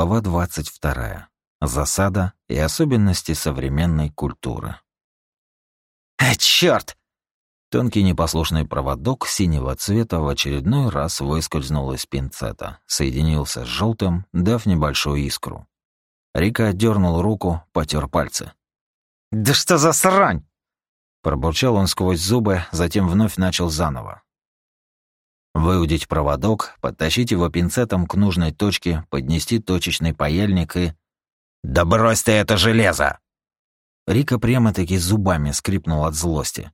Глава 22. Засада и особенности современной культуры. «А, чёрт!» Тонкий непослушный проводок синего цвета в очередной раз выскользнул из пинцета, соединился с желтым, дав небольшую искру. Рика отдернул руку, потер пальцы. «Да что за срань!» Пробурчал он сквозь зубы, затем вновь начал заново. Выудить проводок, подтащить его пинцетом к нужной точке, поднести точечный паяльник и... «Да брось ты это железо!» Рика прямо-таки зубами скрипнул от злости.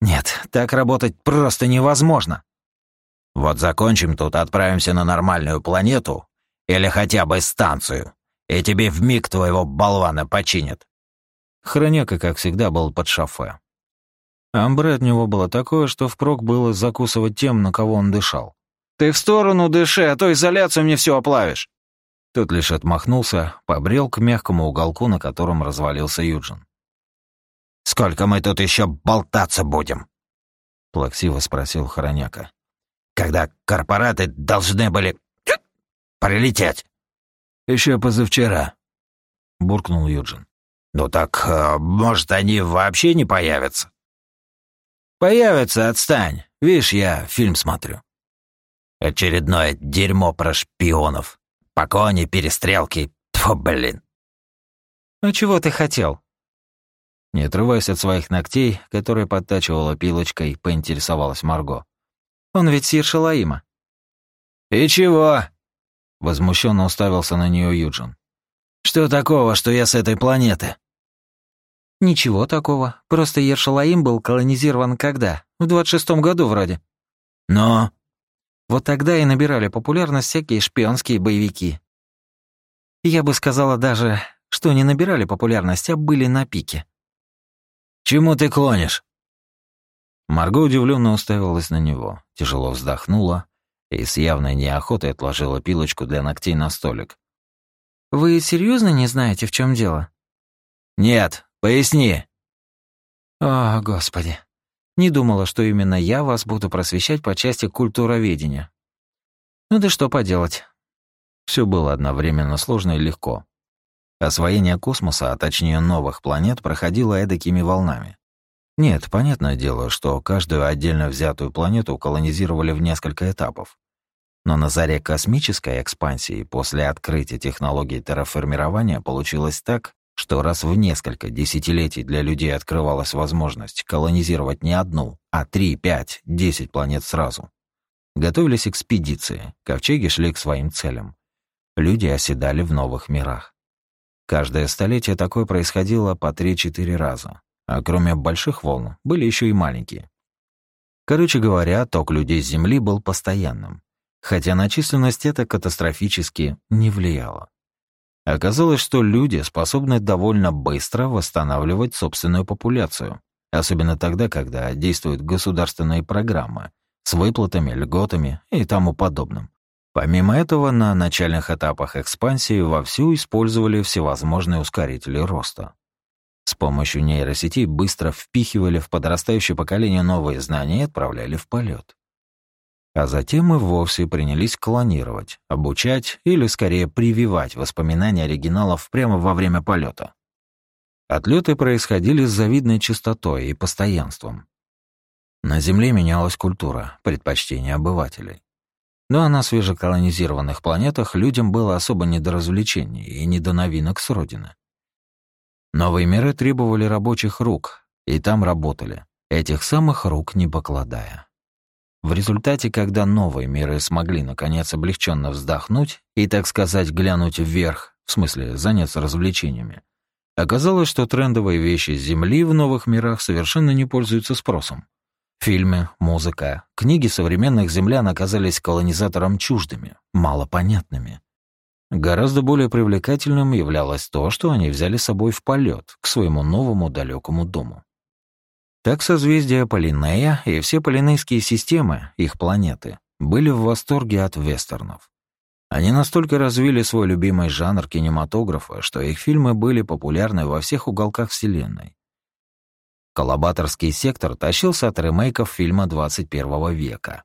«Нет, так работать просто невозможно!» «Вот закончим тут, отправимся на нормальную планету или хотя бы станцию, и тебе в миг твоего болвана починят». Хроняка, как всегда, был под шофе. Амбре от него было такое, что впрок было закусывать тем, на кого он дышал. «Ты в сторону дыши, а то изоляцию мне все оплавишь!» Тот лишь отмахнулся, побрел к мягкому уголку, на котором развалился Юджин. «Сколько мы тут еще болтаться будем?» — плаксиво спросил Хороняка. «Когда корпораты должны были прилететь?» Еще позавчера», — буркнул Юджин. «Ну так, э, может, они вообще не появятся?» «Появится, отстань. Видишь, я фильм смотрю». «Очередное дерьмо про шпионов. Покони, перестрелки. Тьфу, блин». «А чего ты хотел?» Не отрываясь от своих ногтей, которые подтачивала пилочкой, поинтересовалась Марго. «Он ведь Сир Шалаима». «И чего?» Возмущенно уставился на нее Юджин. «Что такого, что я с этой планеты?» «Ничего такого. Просто Ершалаим был колонизирован когда? В 26-м году вроде». «Но...» Вот тогда и набирали популярность всякие шпионские боевики. Я бы сказала даже, что не набирали популярность, а были на пике. «Чему ты клонишь?» Марго удивленно уставилась на него, тяжело вздохнула и с явной неохотой отложила пилочку для ногтей на столик. «Вы серьезно не знаете, в чем дело?» «Нет, Поясни». «О, Господи. Не думала, что именно я вас буду просвещать по части культуроведения. Ну да что поделать. Все было одновременно сложно и легко. Освоение космоса, а точнее новых планет, проходило эдакими волнами. Нет, понятное дело, что каждую отдельно взятую планету колонизировали в несколько этапов. Но на заре космической экспансии после открытия технологий терраформирования получилось так, что раз в несколько десятилетий для людей открывалась возможность колонизировать не одну, а три, пять, десять планет сразу. Готовились экспедиции, ковчеги шли к своим целям. Люди оседали в новых мирах. Каждое столетие такое происходило по три-четыре раза, а кроме больших волн были еще и маленькие. Короче говоря, ток людей с Земли был постоянным, хотя на численность это катастрофически не влияло. Оказалось, что люди способны довольно быстро восстанавливать собственную популяцию, особенно тогда, когда действуют государственные программы с выплатами, льготами и тому подобным. Помимо этого, на начальных этапах экспансии вовсю использовали всевозможные ускорители роста. С помощью нейросетей быстро впихивали в подрастающее поколение новые знания и отправляли в полет. А затем мы вовсе принялись клонировать, обучать или скорее прививать воспоминания оригиналов прямо во время полета. Отлеты происходили с завидной частотой и постоянством. На Земле менялась культура, предпочтения обывателей. Ну а на свежеколонизированных планетах людям было особо не до развлечений и не до новинок с родины. Новые миры требовали рабочих рук, и там работали, этих самых рук не покладая. В результате, когда новые миры смогли наконец облегченно вздохнуть и, так сказать, глянуть вверх, в смысле заняться развлечениями, оказалось, что трендовые вещи Земли в новых мирах совершенно не пользуются спросом. Фильмы, музыка, книги современных землян оказались колонизаторам чуждыми, малопонятными. Гораздо более привлекательным являлось то, что они взяли с собой в полет к своему новому далекому дому. Так созвездия Полинея и все полинейские системы, их планеты, были в восторге от вестернов. Они настолько развили свой любимый жанр кинематографа, что их фильмы были популярны во всех уголках Вселенной. Коллабаторский сектор тащился от ремейков фильма 21 века.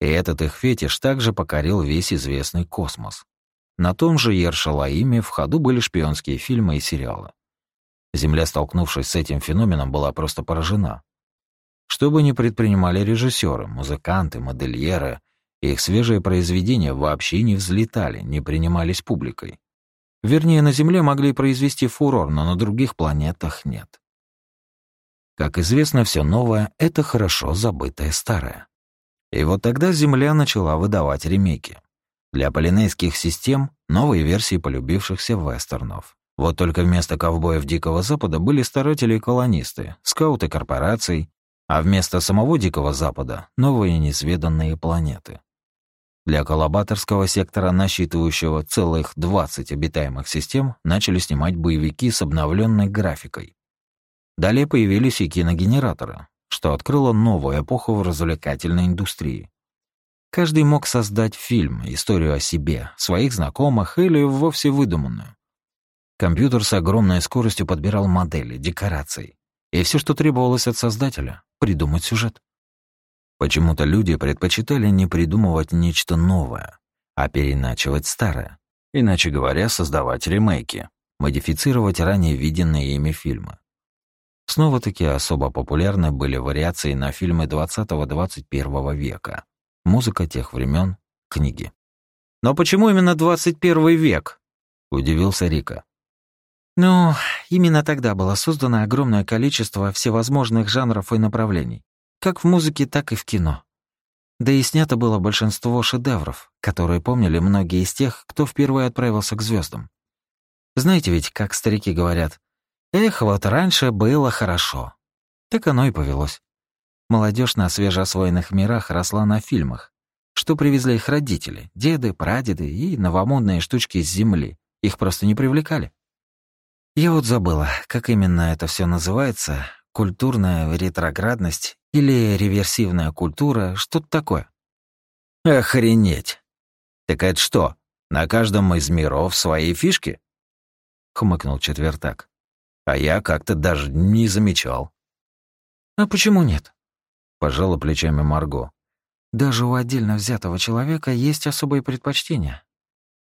И этот их фетиш также покорил весь известный космос. на том же Ершалаиме в ходу были шпионские фильмы и сериалы. Земля, столкнувшись с этим феноменом, была просто поражена. Что бы ни предпринимали режиссеры, музыканты, модельеры, их свежие произведения вообще не взлетали, не принимались публикой. Вернее, на Земле могли произвести фурор, но на других планетах нет. Как известно, все новое — это хорошо забытое старое. И вот тогда Земля начала выдавать ремейки. Для полинейских систем — новые версии полюбившихся вестернов. Вот только вместо ковбоев Дикого Запада были старатели и колонисты, скауты корпораций, а вместо самого Дикого Запада — новые неизведанные планеты. Для коллабаторского сектора, насчитывающего целых 20 обитаемых систем, начали снимать боевики с обновленной графикой. Далее появились и киногенераторы, что открыло новую эпоху в развлекательной индустрии. Каждый мог создать фильм, историю о себе, своих знакомых или вовсе выдуманную. Компьютер с огромной скоростью подбирал модели, декорации. И все, что требовалось от создателя — придумать сюжет. Почему-то люди предпочитали не придумывать нечто новое, а переначивать старое. Иначе говоря, создавать ремейки, модифицировать ранее виденные ими фильмы. Снова-таки особо популярны были вариации на фильмы 20-21 века. Музыка тех времен, книги. «Но почему именно 21 век?» — удивился Рика. «Ну, именно тогда было создано огромное количество всевозможных жанров и направлений, как в музыке, так и в кино. Да и снято было большинство шедевров, которые помнили многие из тех, кто впервые отправился к звездам. Знаете ведь, как старики говорят, Эх, вот раньше было хорошо. Так оно и повелось. Молодежь на свежеосвоенных мирах росла на фильмах, что привезли их родители, деды, прадеды и новомодные штучки с земли. Их просто не привлекали. Я вот забыла, как именно это все называется, культурная ретроградность или реверсивная культура, что-то такое. Охренеть! Так это что, на каждом из миров свои фишки? Хмыкнул четвертак. А я как-то даже не замечал. А почему нет? Пожала плечами Марго. Даже у отдельно взятого человека есть особые предпочтения.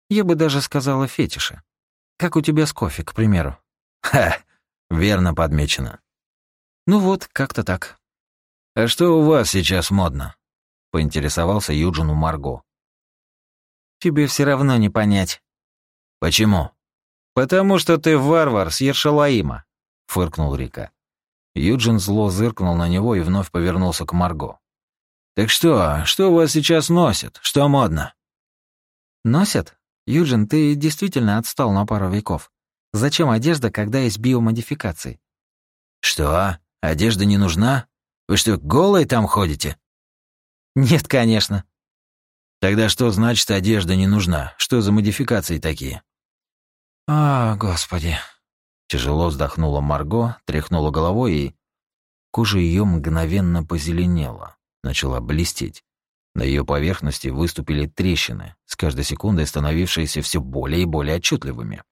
Я бы даже сказала фетиши. Как у тебя с кофе, к примеру. Ха, верно подмечено. Ну вот, как-то так. А что у вас сейчас модно? Поинтересовался Юджин у Марго. Тебе все равно не понять. Почему? «Потому что ты варвар с Ершалаима», — фыркнул Рика. Юджин зло зыркнул на него и вновь повернулся к Марго. «Так что, что у вас сейчас носят? Что модно?» «Носят? Юджин, ты действительно отстал на пару веков. Зачем одежда, когда есть биомодификации?» «Что? Одежда не нужна? Вы что, голые там ходите?» «Нет, конечно». «Тогда что значит одежда не нужна? Что за модификации такие?» «А, господи!» Тяжело вздохнула Марго, тряхнула головой и... Кожа ее мгновенно позеленела, начала блестеть. На ее поверхности выступили трещины, с каждой секундой становившиеся все более и более отчетливыми.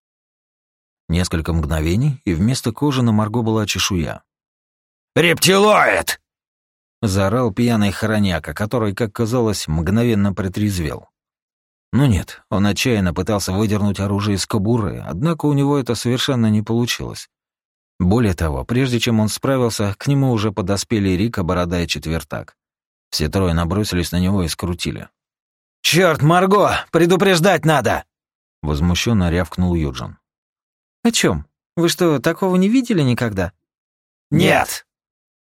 Несколько мгновений, и вместо кожи на Марго была чешуя. «Рептилоид!» — заорал пьяный хороняка, который, как казалось, мгновенно протрезвел. Ну нет, он отчаянно пытался выдернуть оружие из кобуры, однако у него это совершенно не получилось. Более того, прежде чем он справился, к нему уже подоспели Рика, Борода и Четвертак. Все трое набросились на него и скрутили. «Чёрт, Марго, предупреждать надо!» Возмущенно рявкнул Юджин. «О чем? Вы что, такого не видели никогда?» «Нет!»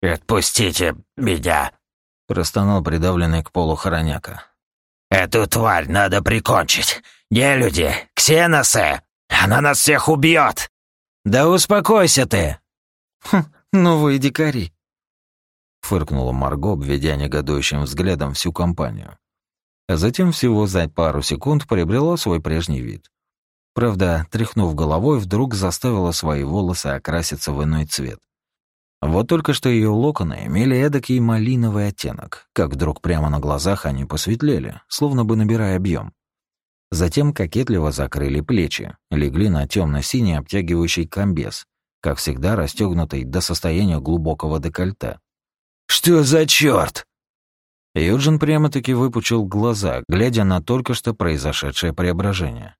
«Отпустите меня!» Простонал придавленный к полу хороняка. «Эту тварь надо прикончить! Не люди, ксеносы! Она нас всех убьет!» «Да успокойся ты!» «Хм, ну вы дикари!» Фыркнула Марго, обведя негодующим взглядом всю компанию. А затем всего за пару секунд приобрела свой прежний вид. Правда, тряхнув головой, вдруг заставила свои волосы окраситься в иной цвет. Вот только что ее локоны имели эдакий малиновый оттенок, как вдруг прямо на глазах они посветлели, словно бы набирая объем. Затем кокетливо закрыли плечи, легли на темно-синий обтягивающий комбез, как всегда расстегнутый до состояния глубокого декольте. «Что за черт? Юджин прямо-таки выпучил глаза, глядя на только что произошедшее преображение.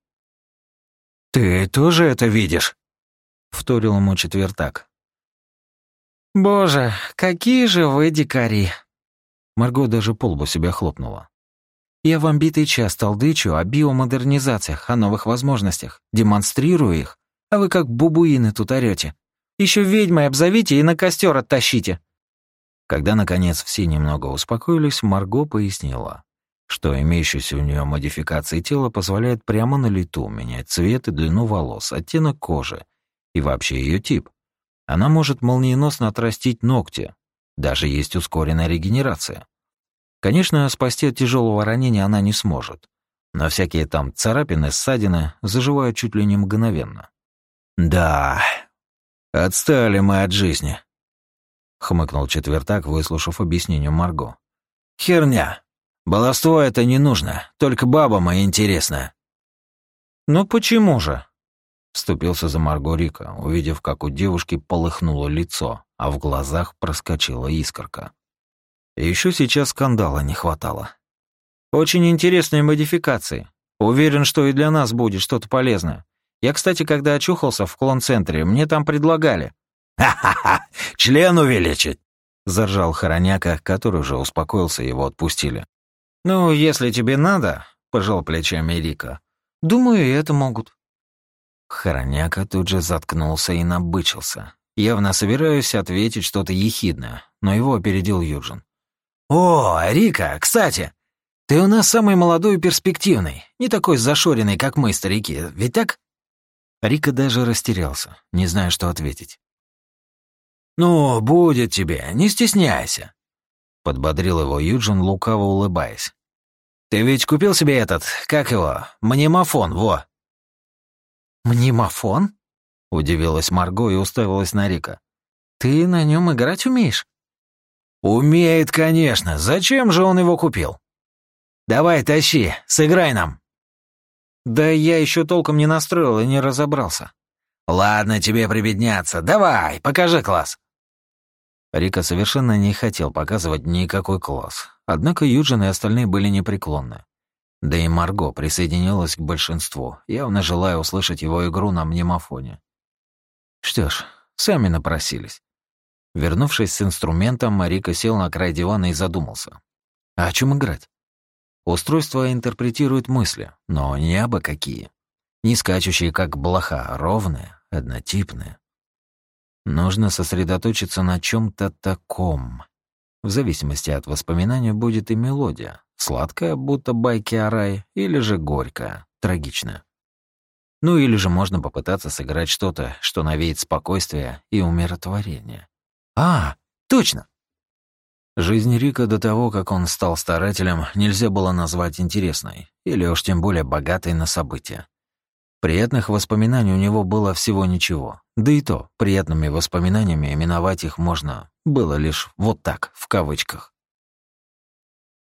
«Ты тоже это видишь?» — вторил ему четвертак. «Боже, какие же вы дикари!» Марго даже полбу себя хлопнула. «Я вам битый час толдычу о биомодернизациях, о новых возможностях, демонстрирую их, а вы как бубуины тут орете. Еще ведьмой обзовите и на костер оттащите». Когда, наконец, все немного успокоились, Марго пояснила, что имеющиеся у нее модификации тела позволяют прямо на лету менять цвет и длину волос, оттенок кожи и вообще ее тип. Она может молниеносно отрастить ногти. Даже есть ускоренная регенерация. Конечно, спасти от тяжелого ранения она не сможет. Но всякие там царапины, ссадины заживают чуть ли не мгновенно. «Да, отстали мы от жизни», — хмыкнул четвертак, выслушав объяснение Марго. «Херня. Баловство это не нужно, только бабам и интересно». «Ну почему же?» Вступился за Марго Рика, увидев, как у девушки полыхнуло лицо, а в глазах проскочила искорка. Еще сейчас скандала не хватало. Очень интересные модификации. Уверен, что и для нас будет что-то полезное. Я, кстати, когда очухался в клон-центре, мне там предлагали. «Ха-ха-ха! Член увеличить!» — заржал Хороняка, который уже успокоился, его отпустили. «Ну, если тебе надо», — пожал плечами Рика, — «думаю, это могут». Хороняка тут же заткнулся и набычился. Явно собираюсь ответить что-то ехидное, но его опередил Юджин. «О, Рика, кстати, ты у нас самый молодой и перспективный, не такой зашоренный, как мы, старики, ведь так?» Рика даже растерялся, не зная, что ответить. «Ну, будет тебе, не стесняйся», — подбодрил его Юджин, лукаво улыбаясь. «Ты ведь купил себе этот, как его, мнемофон, во!» «Мнемофон?» — удивилась Марго и уставилась на Рика. «Ты на нем играть умеешь?» «Умеет, конечно. Зачем же он его купил?» «Давай, тащи, сыграй нам». «Да я еще толком не настроил и не разобрался». «Ладно тебе прибедняться. Давай, покажи класс». Рика совершенно не хотел показывать никакой класс. Однако Юджин и остальные были непреклонны. Да и Марго присоединилась к большинству, явно желая услышать его игру на мнемофоне. Что ж, сами напросились. Вернувшись с инструментом, Марика сел на край дивана и задумался. А о чем играть? Устройство интерпретирует мысли, но не абы какие. Не скачущие, как блоха, ровные, однотипные. Нужно сосредоточиться на чем то таком. В зависимости от воспоминания будет и мелодия, Сладкая, будто байки о рае, или же горькая, трагичная. Ну или же можно попытаться сыграть что-то, что навеет спокойствие и умиротворение. А, точно! Жизнь Рика до того, как он стал старателем, нельзя было назвать интересной, или уж тем более богатой на события. Приятных воспоминаний у него было всего ничего. Да и то, приятными воспоминаниями именовать их можно было лишь вот так, в кавычках.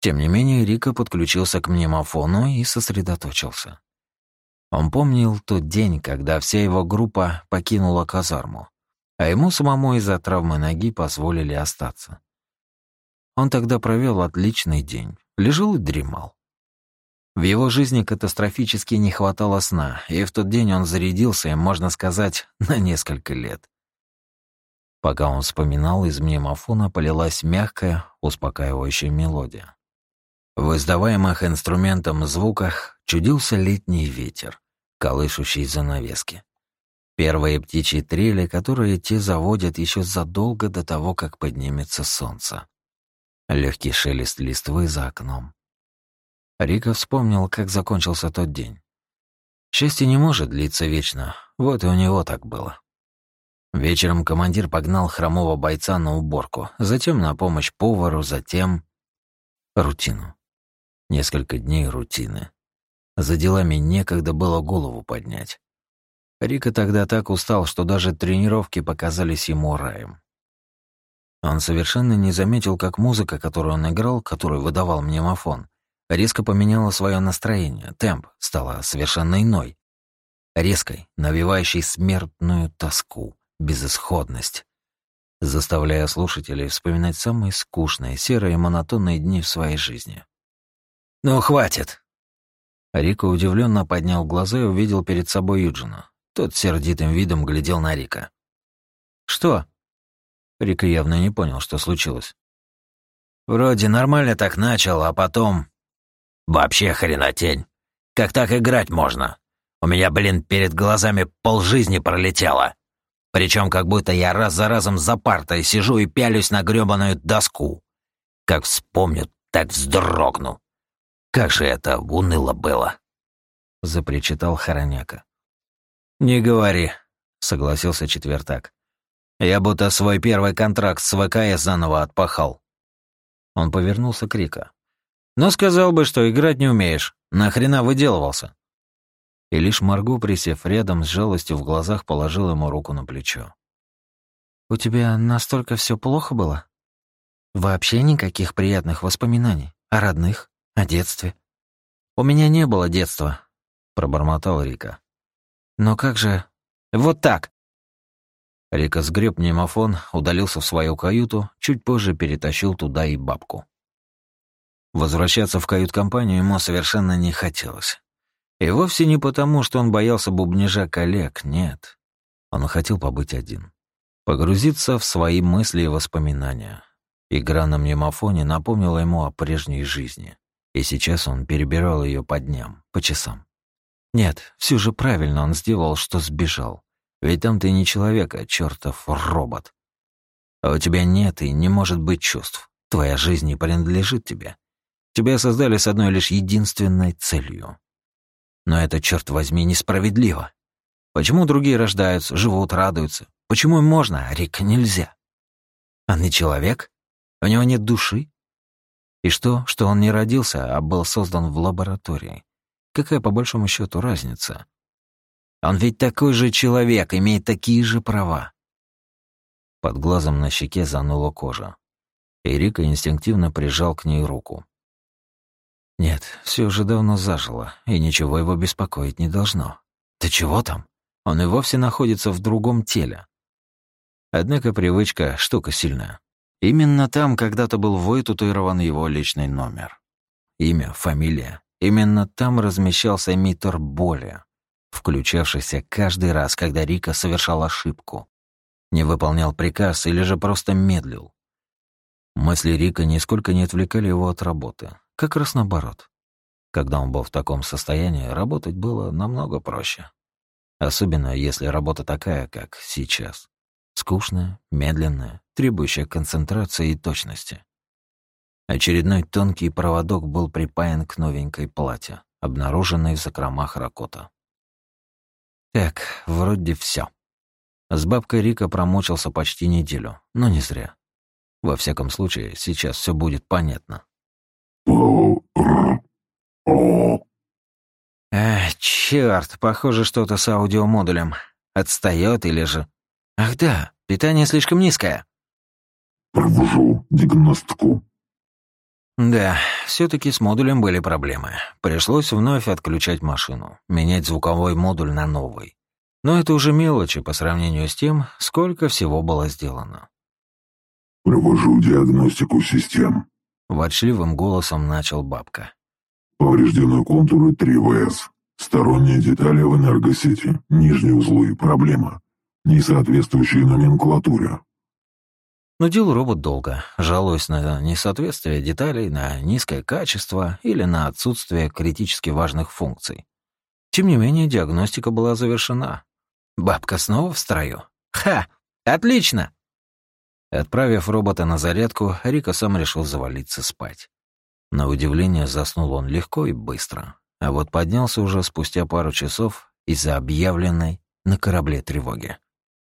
Тем не менее, Рика подключился к мнемофону и сосредоточился. Он помнил тот день, когда вся его группа покинула казарму, а ему самому из-за травмы ноги позволили остаться. Он тогда провел отличный день, лежал и дремал. В его жизни катастрофически не хватало сна, и в тот день он зарядился можно сказать, на несколько лет. Пока он вспоминал, из мнемофона полилась мягкая, успокаивающая мелодия. В издаваемых инструментом звуках чудился летний ветер, колышущий занавески. Первые птичьи трели, которые те заводят еще задолго до того, как поднимется солнце. Легкий шелест листвы за окном. Рика вспомнил, как закончился тот день. Счастье не может длиться вечно, вот и у него так было. Вечером командир погнал хромого бойца на уборку, затем на помощь повару, затем... Рутину. Несколько дней рутины. За делами некогда было голову поднять. Рика тогда так устал, что даже тренировки показались ему раем. Он совершенно не заметил, как музыка, которую он играл, которую выдавал мнемофон, резко поменяла свое настроение, темп стала совершенно иной. Резкой, навевающей смертную тоску, безысходность, заставляя слушателей вспоминать самые скучные, серые, монотонные дни в своей жизни. «Ну, хватит!» Рика удивленно поднял глаза и увидел перед собой Юджина. Тот сердитым видом глядел на Рика. «Что?» Рика явно не понял, что случилось. «Вроде нормально так начал, а потом...» «Вообще хренотень. Как так играть можно? У меня, блин, перед глазами полжизни пролетело. Причем как будто я раз за разом за партой сижу и пялюсь на грёбаную доску. Как вспомню, так вздрогну. Как же это уныло было!» — запричитал Хороняка. «Не говори», — согласился Четвертак. «Я будто свой первый контракт с ВКС заново отпахал». Он повернулся к Рика. «Но сказал бы, что играть не умеешь. Нахрена выделывался?» И лишь Марго, присев рядом, с жалостью в глазах положил ему руку на плечо. «У тебя настолько все плохо было? Вообще никаких приятных воспоминаний? О родных? О детстве?» «У меня не было детства», — пробормотал Рика. «Но как же...» «Вот так!» Рика сгреб пневмофон, удалился в свою каюту, чуть позже перетащил туда и бабку. Возвращаться в кают-компанию ему совершенно не хотелось. И вовсе не потому, что он боялся бубнижа коллег, нет. Он хотел побыть один. Погрузиться в свои мысли и воспоминания. Игра на мнемофоне напомнила ему о прежней жизни. И сейчас он перебирал ее по дням, по часам. Нет, все же правильно он сделал, что сбежал. Ведь там ты не человек, а чертов робот. А у тебя нет и не может быть чувств. Твоя жизнь не принадлежит тебе. Тебя создали с одной лишь единственной целью. Но это, черт возьми, несправедливо. Почему другие рождаются, живут, радуются? Почему им можно, а Рик нельзя? Он не человек? У него нет души? И что, что он не родился, а был создан в лаборатории? Какая, по большому счету, разница? Он ведь такой же человек, имеет такие же права. Под глазом на щеке занула кожа. И Рика инстинктивно прижал к ней руку. Нет, все уже давно зажило, и ничего его беспокоить не должно. Да чего там? Он и вовсе находится в другом теле. Однако привычка — штука сильная. Именно там когда-то был вытатуирован его личный номер. Имя, фамилия. Именно там размещался эмиттер боли, включавшийся каждый раз, когда Рика совершал ошибку, не выполнял приказ или же просто медлил. Мысли Рика нисколько не отвлекали его от работы, как раз наоборот. Когда он был в таком состоянии, работать было намного проще. Особенно если работа такая, как сейчас. Скучная, медленная, требующая концентрации и точности. Очередной тонкий проводок был припаян к новенькой платье, обнаруженной в закромах Ракота. Так, вроде все. С бабкой Рика промучился почти неделю, но не зря. Во всяком случае, сейчас все будет понятно. Эх, черт, похоже, что-то с аудиомодулем. Отстает или же... Ах да, питание слишком низкое. Провожу диагностику. Да, все таки с модулем были проблемы. Пришлось вновь отключать машину, менять звуковой модуль на новый. Но это уже мелочи по сравнению с тем, сколько всего было сделано. «Провожу диагностику систем», — ворчливым голосом начал бабка. «Повреждены контуры 3ВС. Сторонние детали в энергосети, нижние узлы, проблема. Несоответствующие номенклатуре. Нудил робот долго, жалуясь на несоответствие деталей, на низкое качество или на отсутствие критически важных функций. Тем не менее, диагностика была завершена. Бабка снова в строю. Ха! Отлично! Отправив робота на зарядку, Рика сам решил завалиться спать. На удивление заснул он легко и быстро, а вот поднялся уже спустя пару часов из-за объявленной на корабле тревоги.